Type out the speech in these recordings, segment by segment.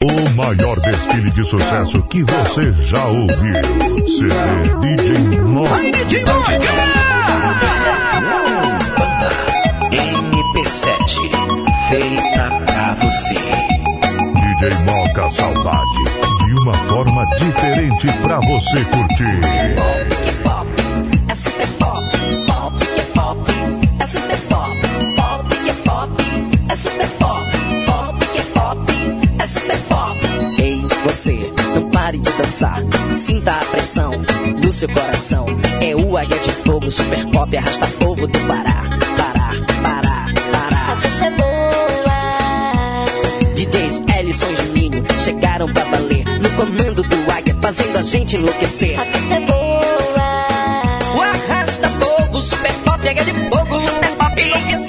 O maior desfile de sucesso que você já ouviu. CD DJ. DJ MP7, feita pra você. DJ Moca Saudade, de uma forma diferente pra você curtir. Pop que pop, é super você, não pare de dançar. Sinta a pressão do seu coração. É o Águia de Fogo, super pop, arrasta povo do Pará. Pará, Pará, A Pará. festa é boa. DJs Ellison e Juninho chegaram pra valer. No comando do Águia, fazendo a gente enlouquecer. A festa é boa. O arrasta povo, super pop, Águia de Fogo. Super pop, enlouquecendo,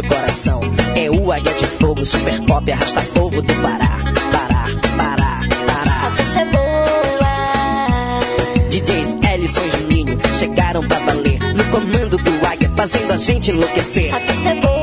seu coração. É o Águia de Fogo, super pop, arrasta povo do Pará. Pará, Pará, A Pará. festa é boa. DJs Ellison e Juninho chegaram pra valer. No comando do Águia, fazendo a gente enlouquecer. A festa é boa.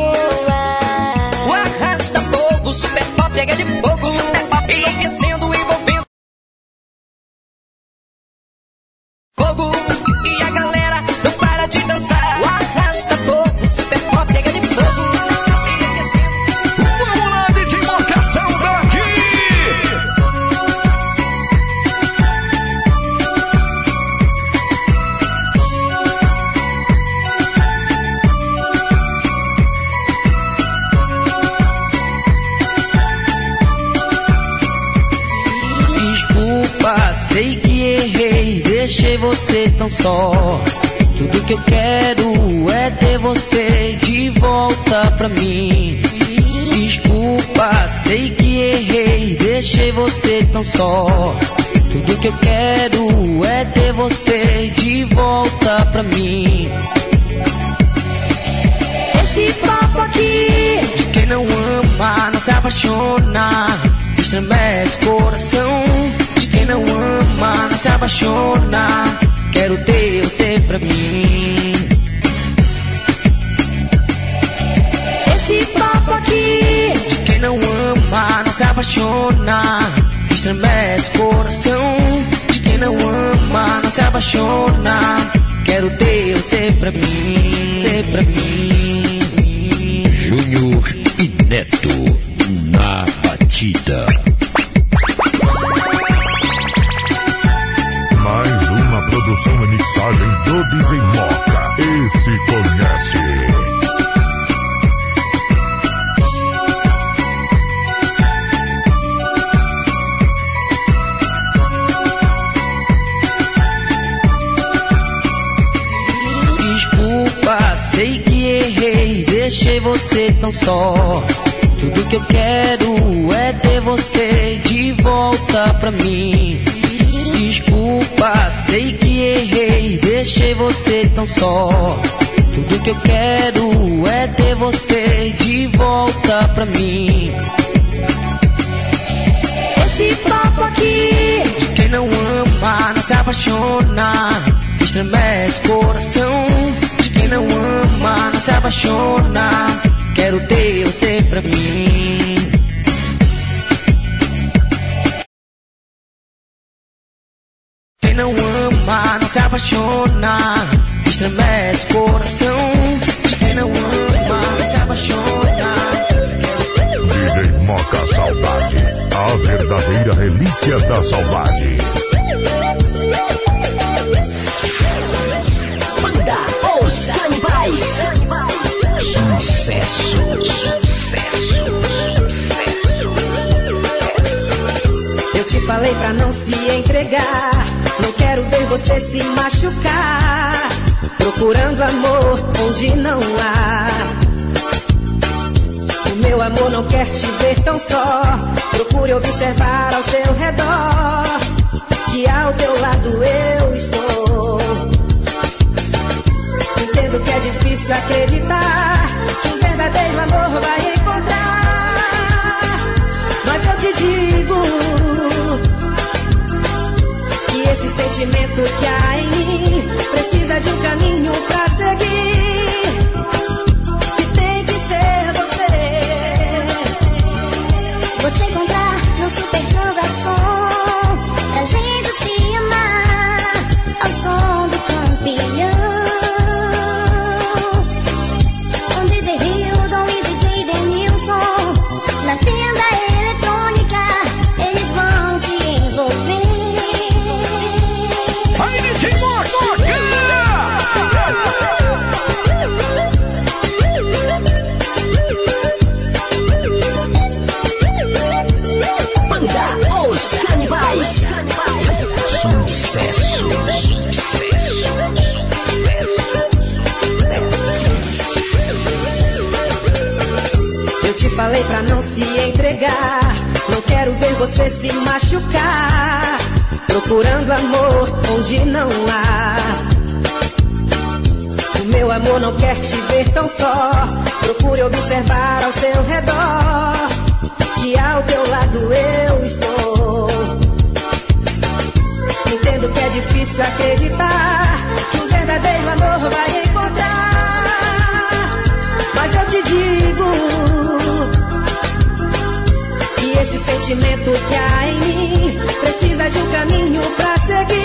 Só. Tudo que eu quero é ter você de volta pra mim. Desculpa, sei que errei, deixei você tão só. Tudo que eu quero é ter você de volta pra mim. Esse papo aqui De quem não ama, não se apaixona. Estremece o coração. De quem não ama, não se apaixona. Quero ter você pra mim. Esse papo aqui De quem não ama, não se apaixona. Estremece o coração. De quem não ama, não se apaixona. Quero ter você pra mim. Você pra mim. Júnior e Neto na batida. Tão só. Tudo que eu quero é ter você de volta pra mim. Desculpa, sei que errei, deixei você tão só. Tudo que eu quero é ter você de volta pra mim. Esse papo aqui De quem não ama, não se apaixona. Estremece o coração. De quem não ama, não se apaixona. Quero ter você pra mim. Quem não ama, não se apaixona. Estremece o coração. Quem não ama, não se apaixona. DJ Moca Saudade. A verdadeira relíquia da saudade. Falei pra não se entregar. Não quero ver você se machucar. Procurando amor onde não há. O meu amor não quer te ver tão só. Procure observar ao seu redor. Que ao teu lado eu estou. Entendo que é difícil acreditar. Que um verdadeiro amor vai encontrar te digo que esse sentimento que há em mim precisa de um caminho pra seguir. falei pra não se entregar. Não quero ver você se machucar. Procurando amor onde não há. O meu amor não quer te ver tão só. Procure observar ao seu redor. Que ao teu lado eu estou. Entendo que é difícil acreditar que um verdadeiro amor vai encontrar. Mas eu te digo esse sentimento que há em mim precisa de um caminho pra seguir.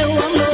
eu am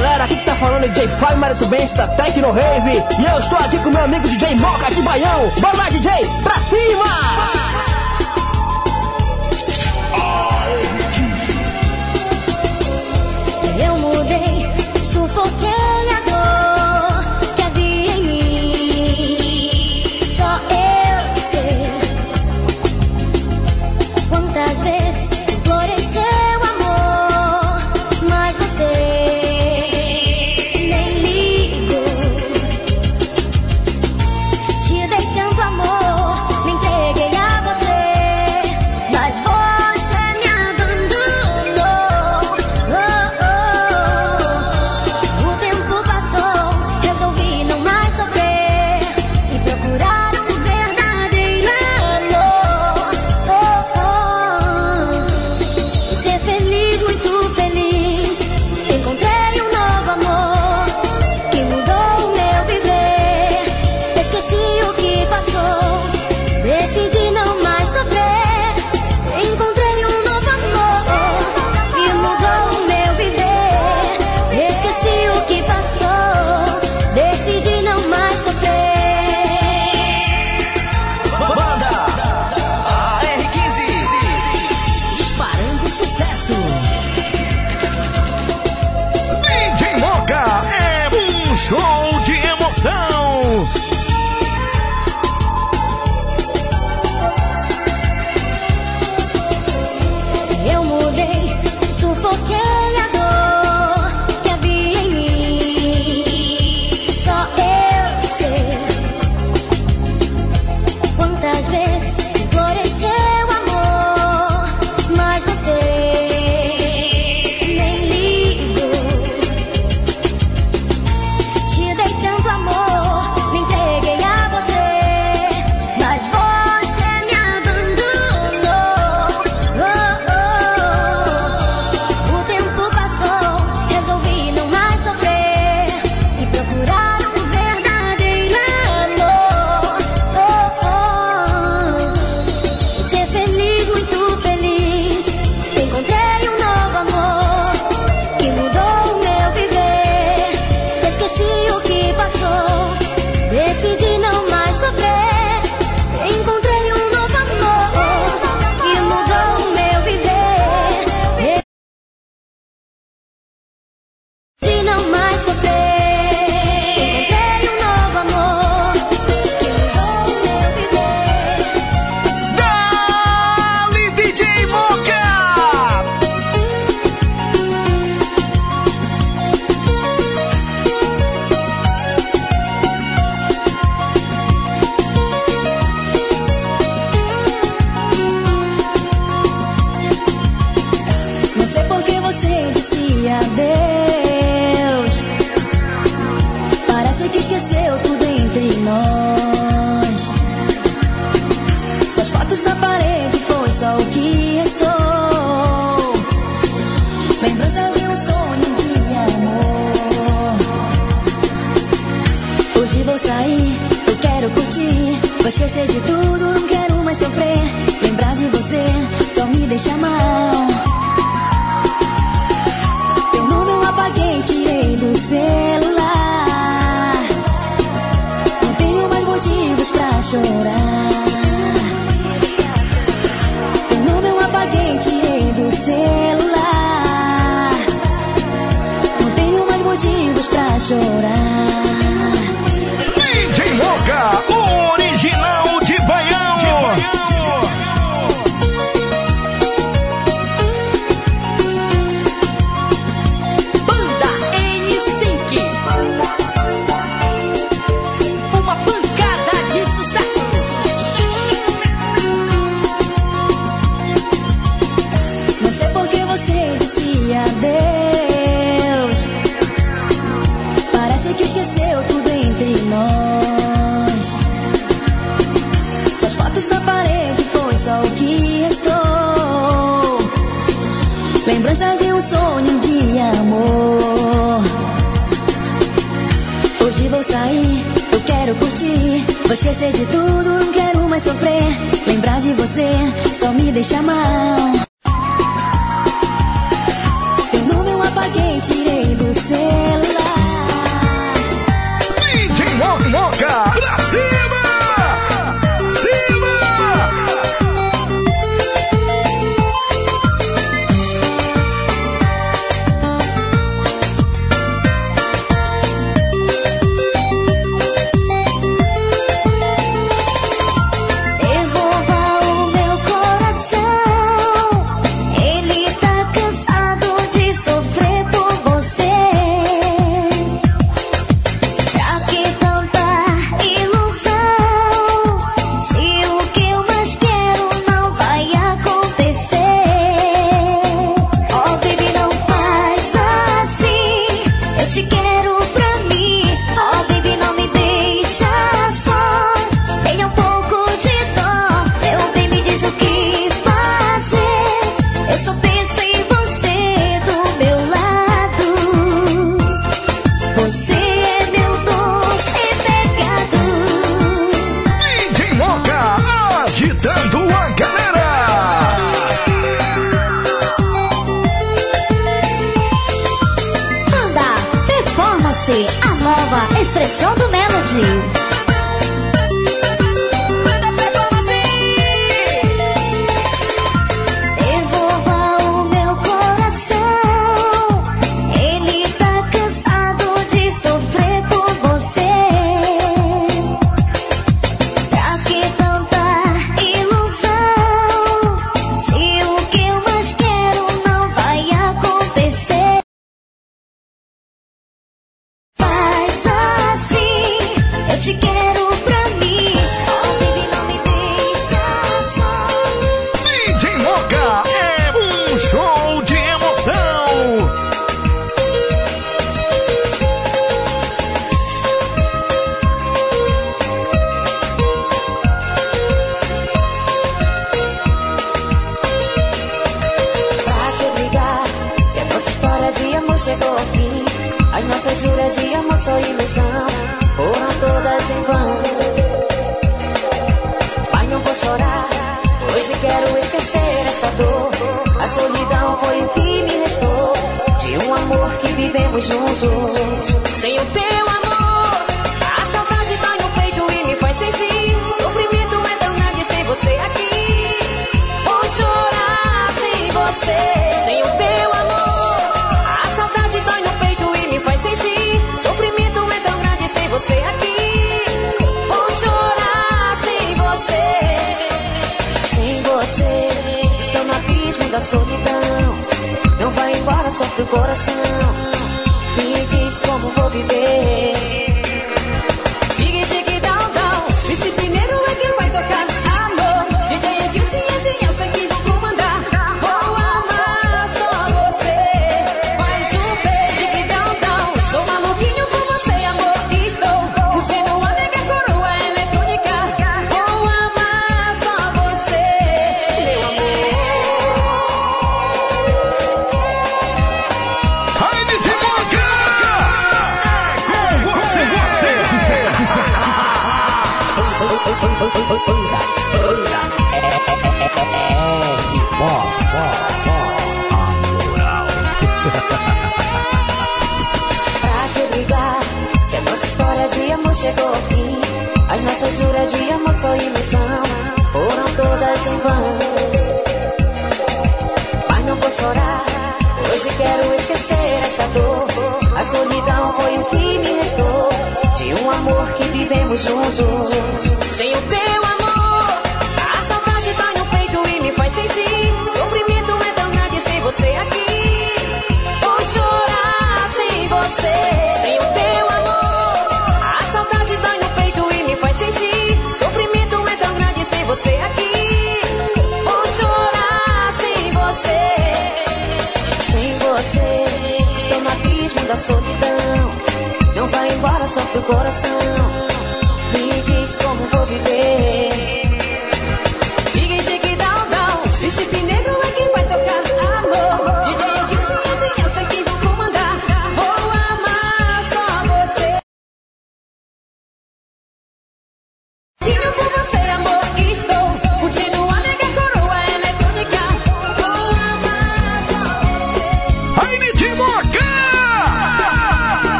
galera, aqui que tá falando é DJ Five, Fábio Maritubense da Tecno Rave. E eu estou aqui com meu amigo DJ Moca de Baião. Bora lá, DJ, pra cima! Vou esquecer é de tudo, não quero mais sofrer. Lembrar de você só me deixa mal. chegou ao fim. As nossas juras de amor, só ilusão, foram todas em vão. Pai não vou chorar, hoje quero esquecer esta dor. A solidão foi o que me restou de um amor que vivemos juntos. Sem o teu amor, a saudade dói no peito e me faz sentir. O sofrimento é tão grande sem você aqui. Vou chorar sem você. da solidão. Não vai embora, sofre o coração. de amor chegou ao fim. As nossas juras de amor só ilusão foram todas em vão. Mas não vou chorar, hoje quero esquecer esta dor. A solidão foi o que me restou de um amor que vivemos juntos. Sem o teu amor, a saudade vai no peito e me faz sentir. da solidão. Não vai embora, só pro coração. Me diz como vou viver.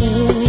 You.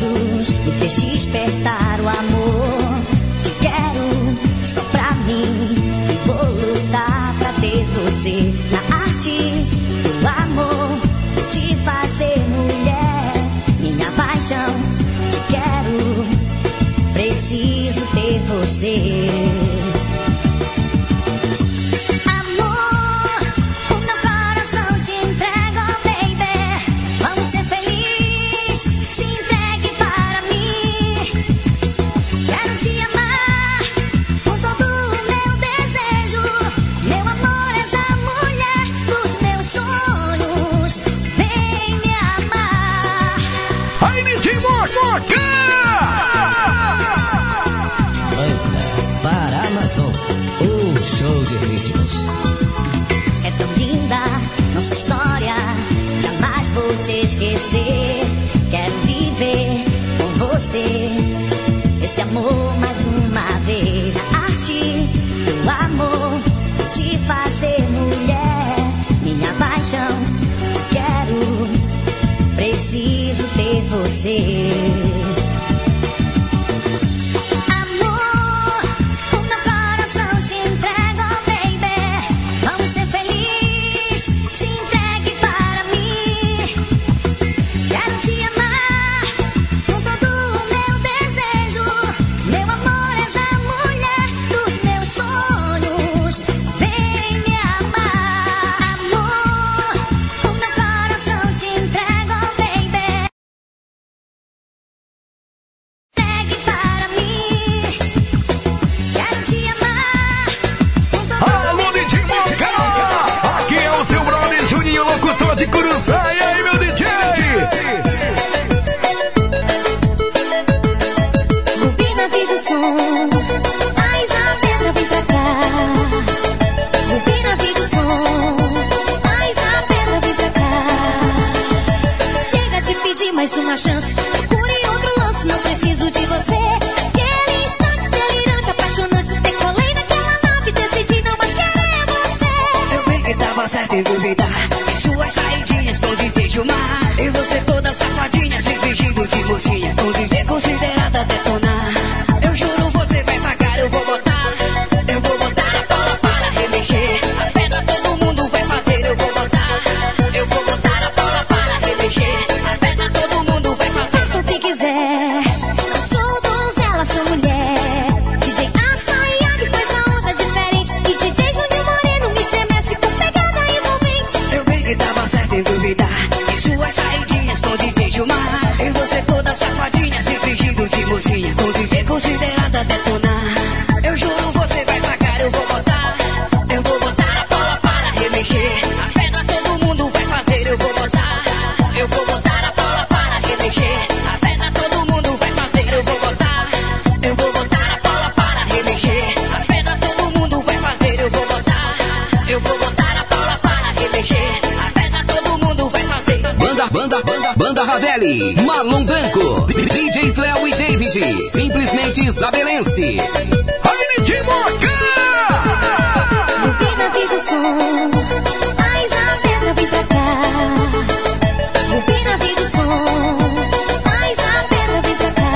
beijos me fez despertar o amor. Te quero só pra mim e vou lutar pra ter você na arte do amor. Te fazer mulher, minha paixão. Te quero, preciso ter você. paixão. Te quero, preciso ter você. mais uma chance. Procure outro lance, não preciso de você. Aquele instante delirante, apaixonante. Decolei daquela nave, decidi não mais querer é você. Eu vi que tava certo em duvidar. Em suas saídinhas, onde desde o mar. E você toda safadinha, se fingindo de mocinha, Kelly, Marlon Branco, DJs Léo e David, simplesmente Isabelense. Aine de Moca! A pra cá. A pra cá.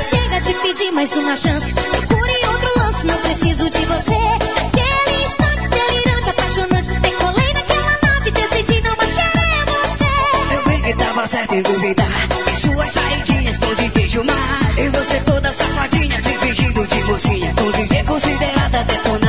Chega pedir mais uma chance, procure outro lance, não preciso de você. certa em duvidar. Em suas saidinhas de te filmar. E você toda safadinha, se fingindo de mocinha. Por viver considerada detonada.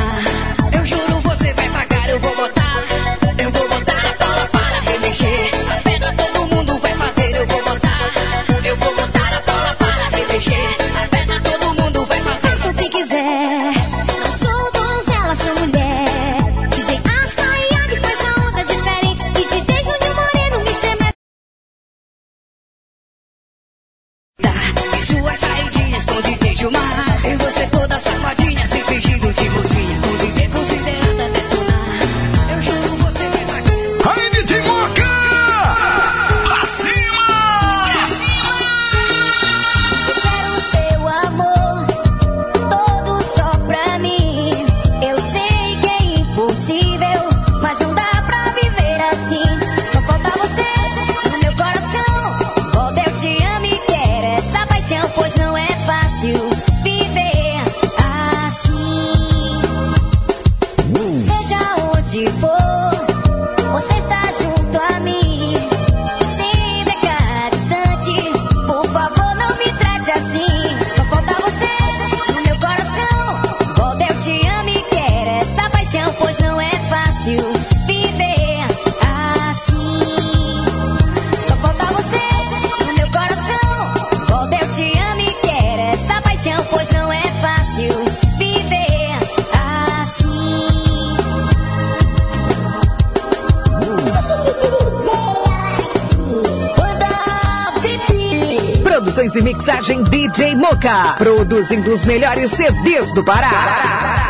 Boca, produzindo os melhores CDs do Pará.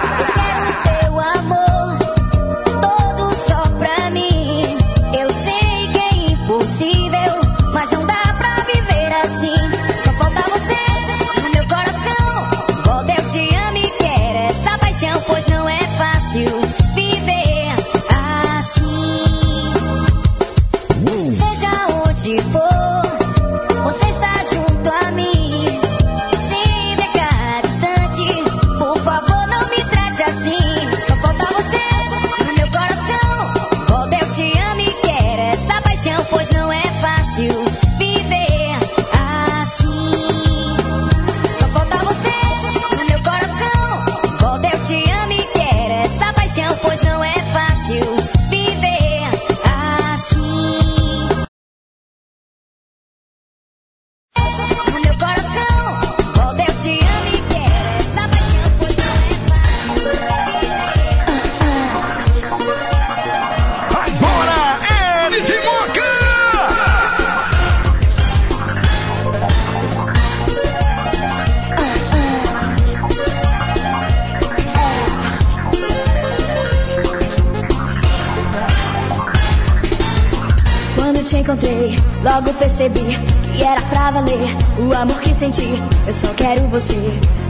Encontrei, logo percebi que era pra valer o amor que senti. Eu só quero você,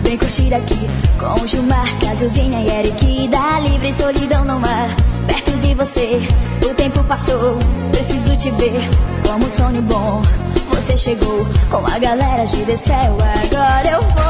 vem curtir aqui com Gilmar, Casalzinha e Eric. Dá livre solidão no mar, perto de você. O tempo passou, preciso te ver como um sonho bom. Você chegou com a galera de céu, agora eu vou.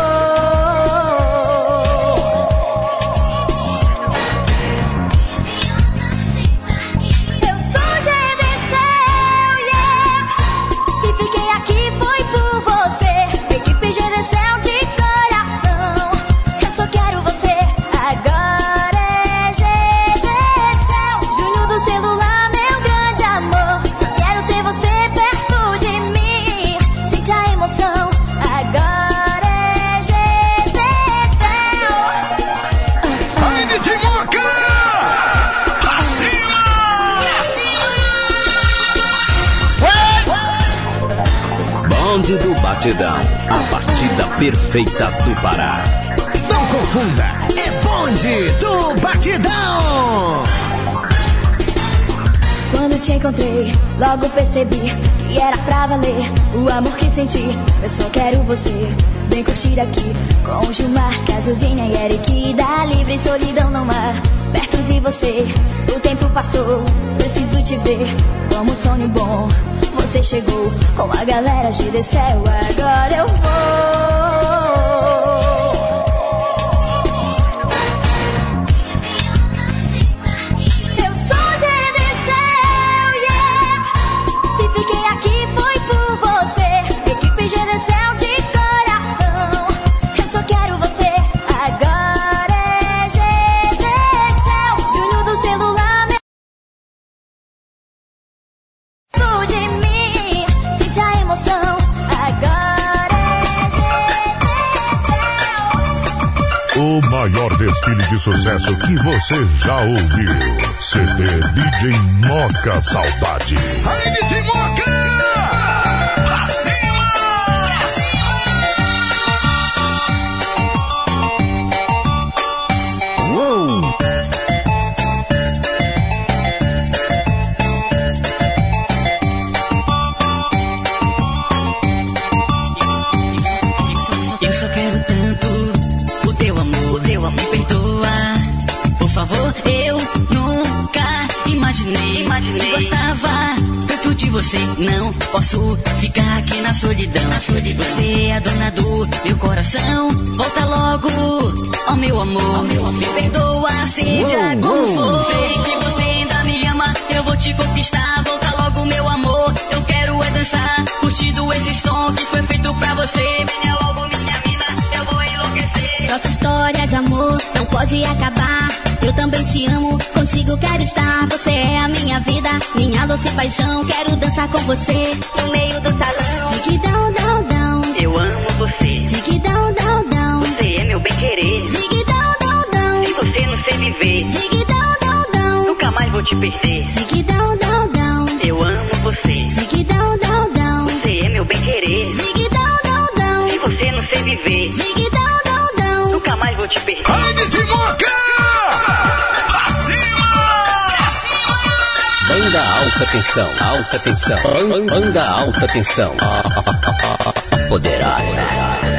Batidão. A batida perfeita do Pará. Não confunda, é bonde do batidão. Quando te encontrei, logo percebi que era pra valer o amor que senti. Eu só quero você, vem curtir aqui com Gilmar, Casalzinha e Eric. Dá livre solidão no mar, perto de você. O tempo passou, preciso te ver como um sonho bom. Você chegou com a galera de céu, agora eu vou. Você já ouviu. CD DJ Moca Saudade. Aine de Moca! Pra cima! De você. Não posso ficar aqui na solidão. Na solidão. Você é a dona do meu coração. Volta logo, ó meu amor. Me perdoa, seja Uou, como uou. for. Sei que você ainda me ama, eu vou te conquistar. Volta logo, meu amor. Eu quero é dançar, curtindo esse som que foi feito pra você. Venha logo, Nossa história de amor não pode acabar. Eu também te amo, contigo quero estar. Você é a minha vida, minha doce paixão. Quero dançar com você no meio do salão. Digidão, dão, dão. Eu amo você, Digidão, dão, dão. você é meu bem querer. Digidão, dão, dão. Sem você não sei viver, Digidão, dão, dão. nunca mais vou te perder. Digidão, dão, dão. Alta tensão, alta tensão. Banda alta tensão. Poderosa.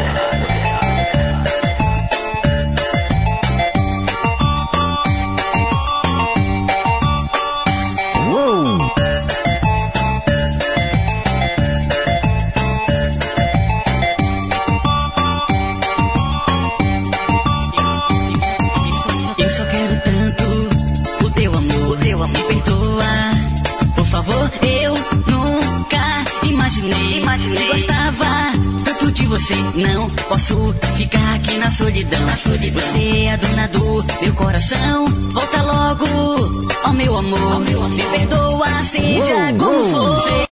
Você. Não posso ficar aqui na solidão. Na solidão. Você é a dona do meu coração. Volta logo, ó meu amor. Me perdoa, seja Uou, como for.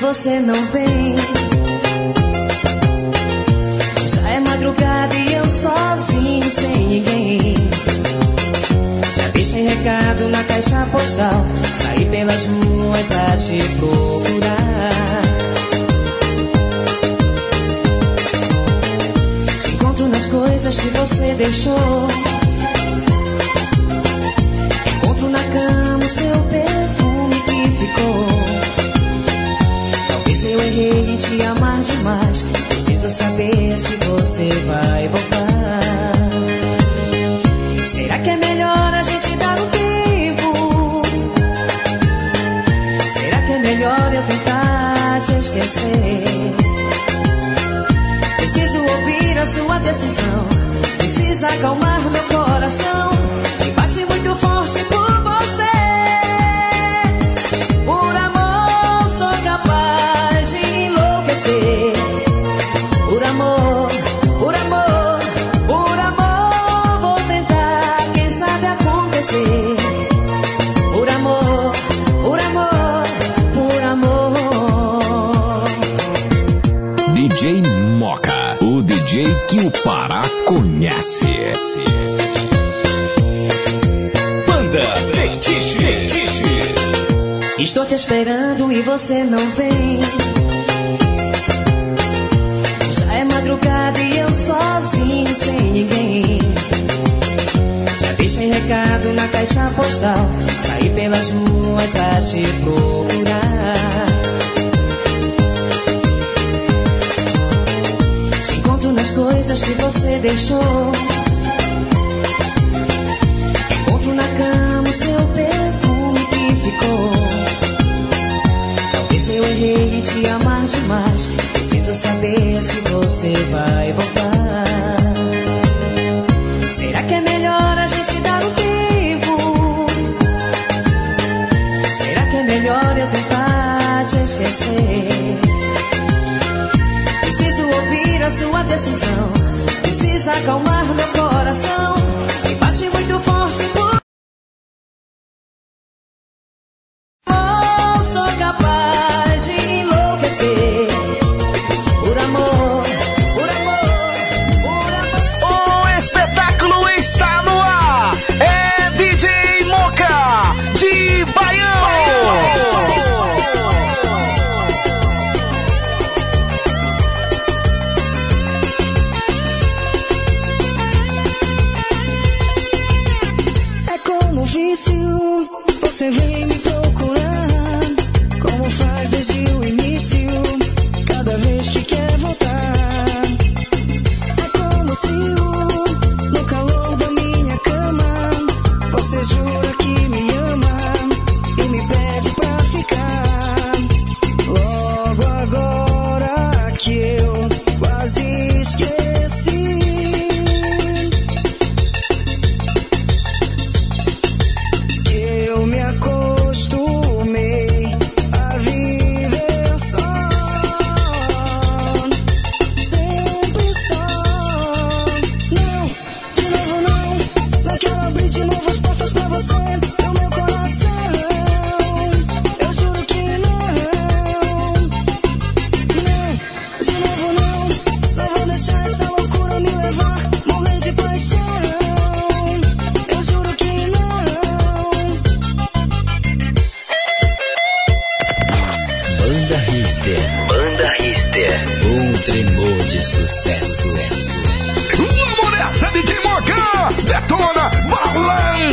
Você não vem. coisas que você deixou. Encontro na cama o seu perfume que ficou. Talvez eu errei em te amar demais. Preciso saber se você vai voltar. Será que é melhor a gente dar um tempo? Será que é melhor eu tentar te esquecer? sua decisão. Precisa acalmar meu coração, que bate muito forte por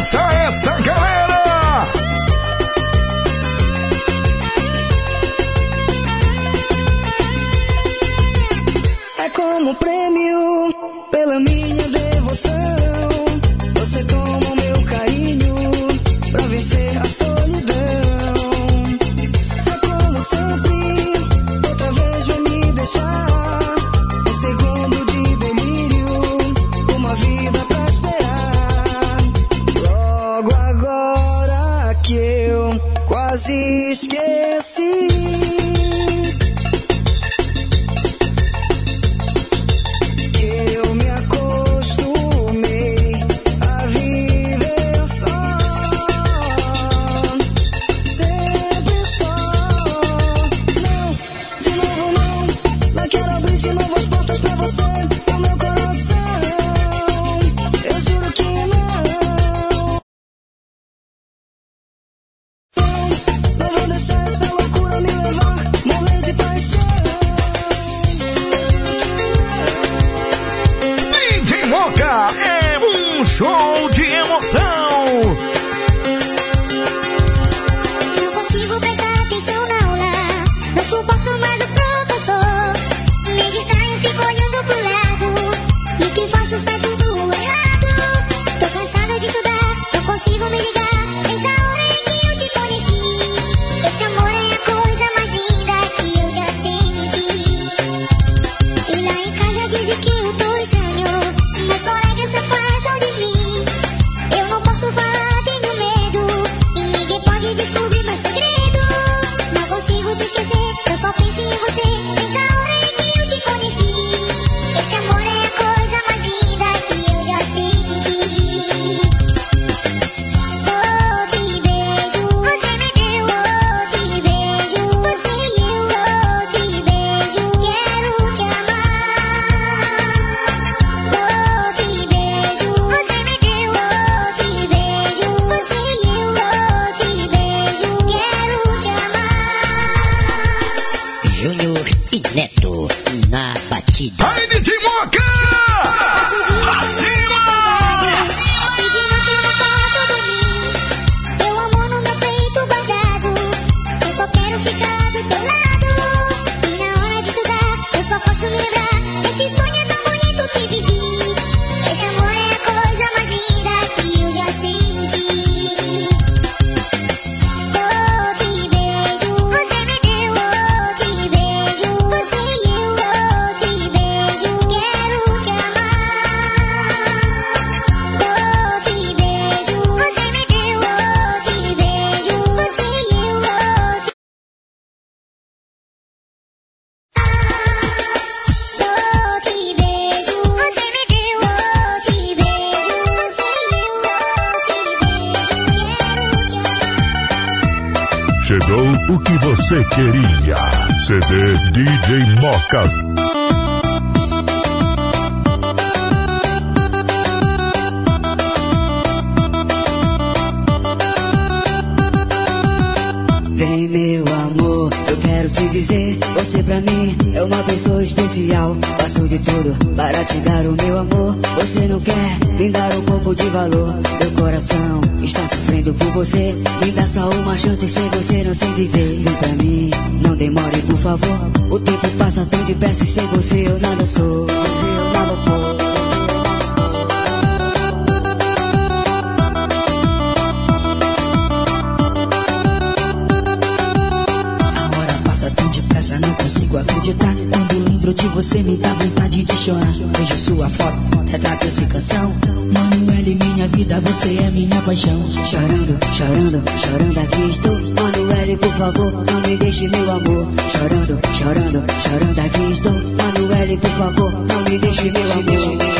dançar essa galera! É como prêmio pela minha devoção. Infinity Market! Vem meu amor, eu quero te dizer Você pra mim é uma pessoa especial. Faço de tudo para te dar o meu amor Você não quer me dar um pouco de valor. Meu coração está sofrendo por você. Me dá só uma chance sem você não sei viver. Vem pra mim, não demore por favor. O tempo passa tão depressa e sem você eu nada sou Você, me dá vontade de chorar. Vejo sua foto, retrato essa canção. Manuele, minha vida, você é minha paixão. Chorando, chorando, chorando aqui estou Manuele, por favor, não me deixe meu amor Chorando, chorando, chorando aqui estou Manuele, por favor, não me deixe meu amor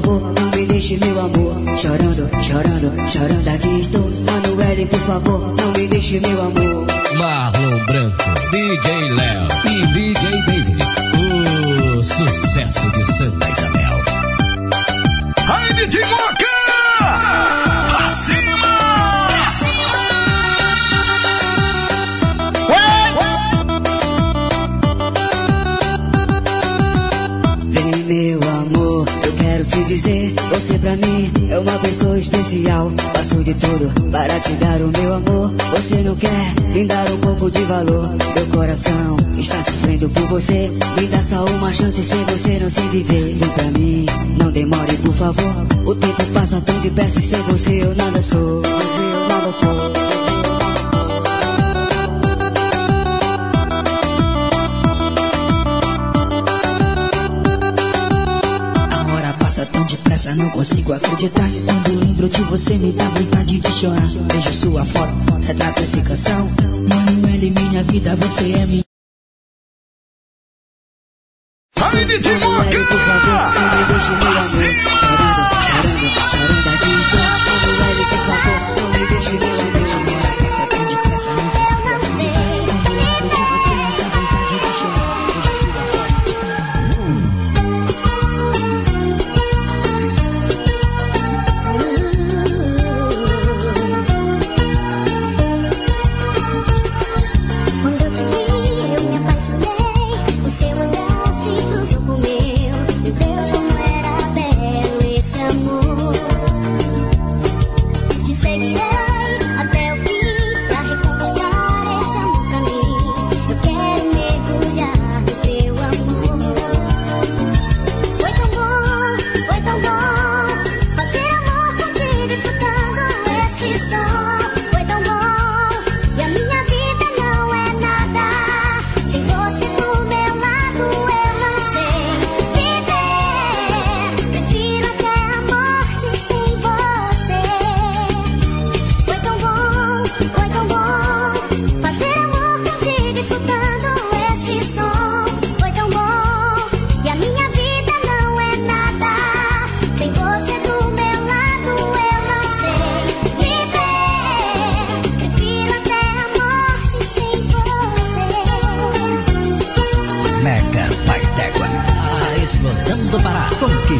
favor, não me deixe meu amor Chorando, chorando, chorando aqui estou Manuele, por favor, não me deixe meu amor Marlon Branco, DJ Léo e DJ David. O sucesso de Santa Isabel. Ai, DJ Moca! Pra cima! Dizer Você pra mim é uma pessoa especial. Faço de tudo para te dar o meu amor. Você não quer me dar um pouco de valor. Meu coração está sofrendo por você. Me dá só uma chance sem você não sei viver. Vem pra mim, não demore por favor. O tempo passa tão depressa e sem você eu nada sou. Nada sou depressa, não consigo acreditar. Quando lembro de você, me dá vontade de chorar. Vejo sua foto, retrato essa canção. Manuele, minha vida, você é minha. Ai, DJ amor Chorando, chorando, chorando aqui estou Manuele, por favor, não me deixe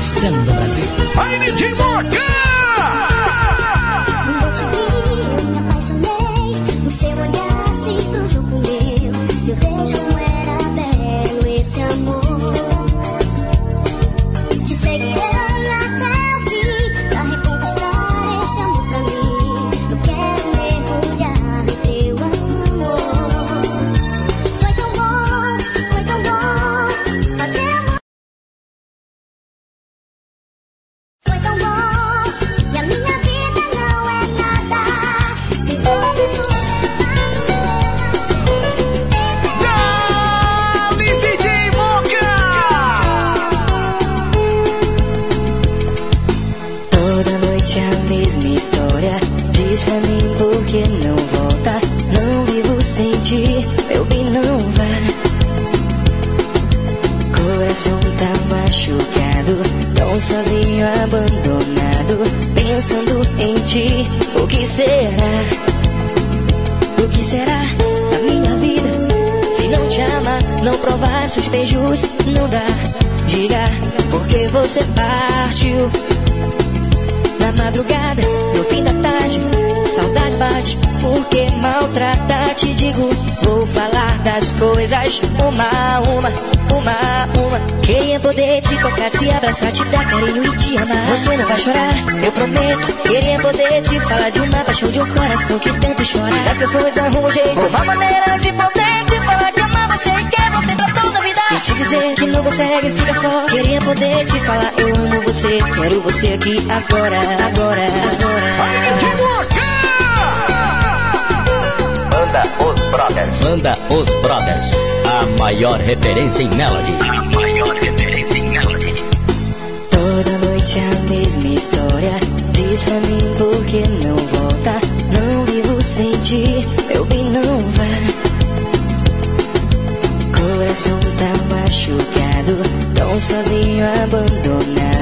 conquistando o Brasil. Ai, DJ você, quero você aqui agora, agora, agora. Banda Os Brothers. Banda Os Brothers, a maior referência em Melody. A maior referência em Melody. Toda noite a mesma história. Diz pra mim por que não volta. Não vivo sem ti, meu bem, não vá. Coração tá machucado, tão sozinho, abandonado.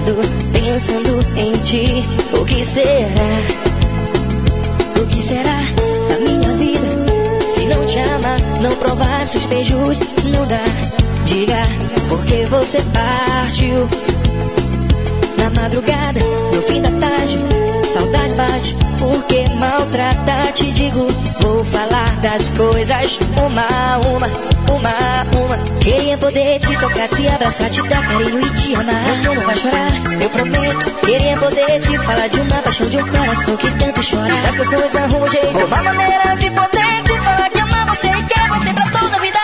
Pensando em ti, o que será? O que será da minha vida? Se não te ama, não provar seus beijos, não dá. Diga porque você partiu na madrugada, no fim da tarde. Saudade bate, porque maltrata. Te digo, vou falar das coisas uma a uma, uma a uma. Queria poder te tocar, te abraçar, te dar carinho e te amar. Você não vai chorar, eu prometo. Queria poder te falar de uma paixão de um coração que tanto chora. As pessoas arrumam um jeito, uma maneira de poder te falar que amar você e quer você pra toda a vida.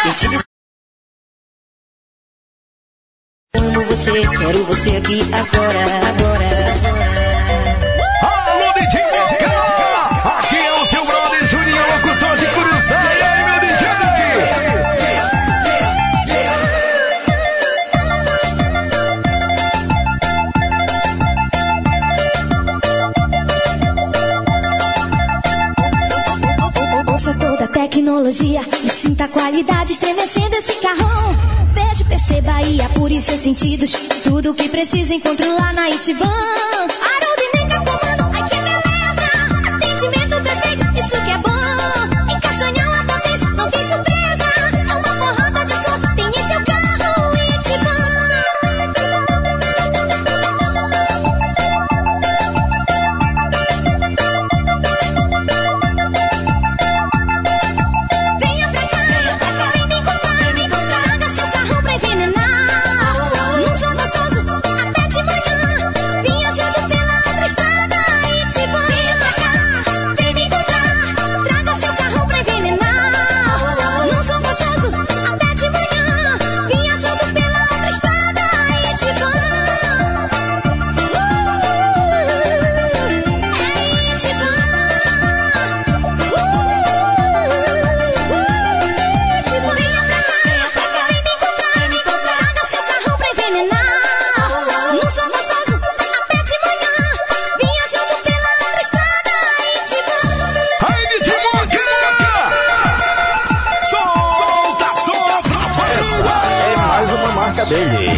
Amo você, quero você aqui agora, agora. Tecnologia e sinta a qualidade estremecendo esse carrão. Veja, perceba e apure seus sentidos. Tudo o que precisa encontro lá na Itiban. Haroldo e Neca comando, ai que beleza. Atendimento perfeito, isso que é bom. Marca dele,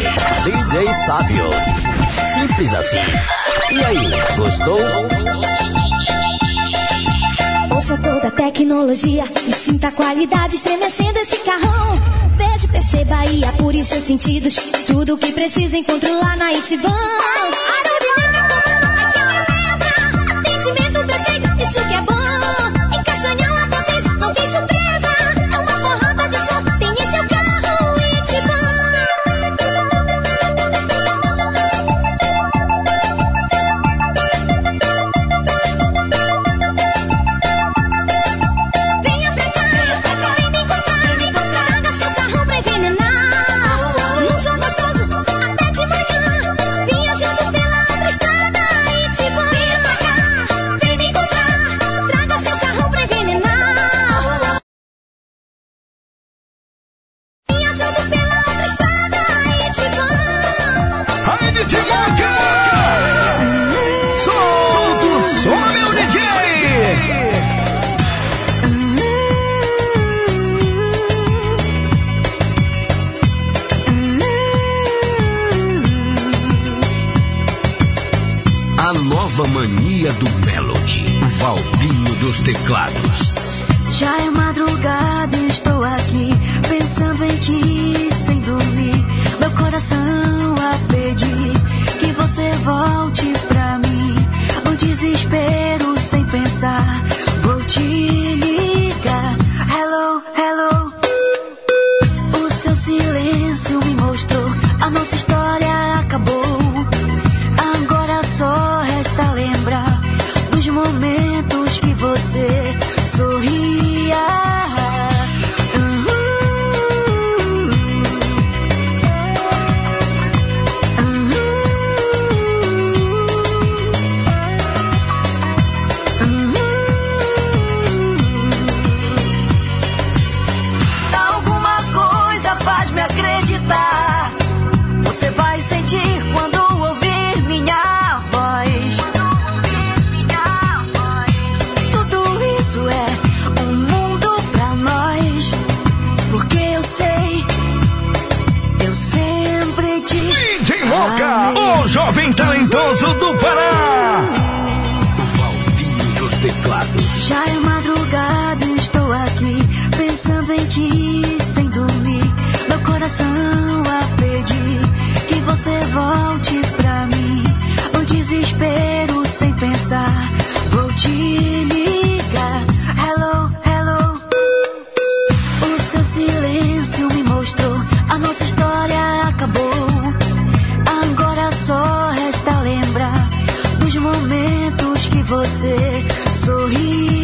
DJ Sábios. Simples assim. E aí, gostou? Ouça toda a tecnologia e sinta a qualidade estremecendo esse carrão. Veja, perceba e apure seus sentidos. Tudo o que precisa encontro lá na Itiban. Atendimento perfeito, isso que é bom. você volte pra mim. O desespero sem pensar, vou te ligar. Hello, hello. O seu silêncio me mostrou, a nossa história acabou. Agora só resta lembrar dos momentos que você sorriu.